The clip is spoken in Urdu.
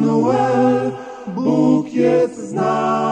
نو بھوکے سا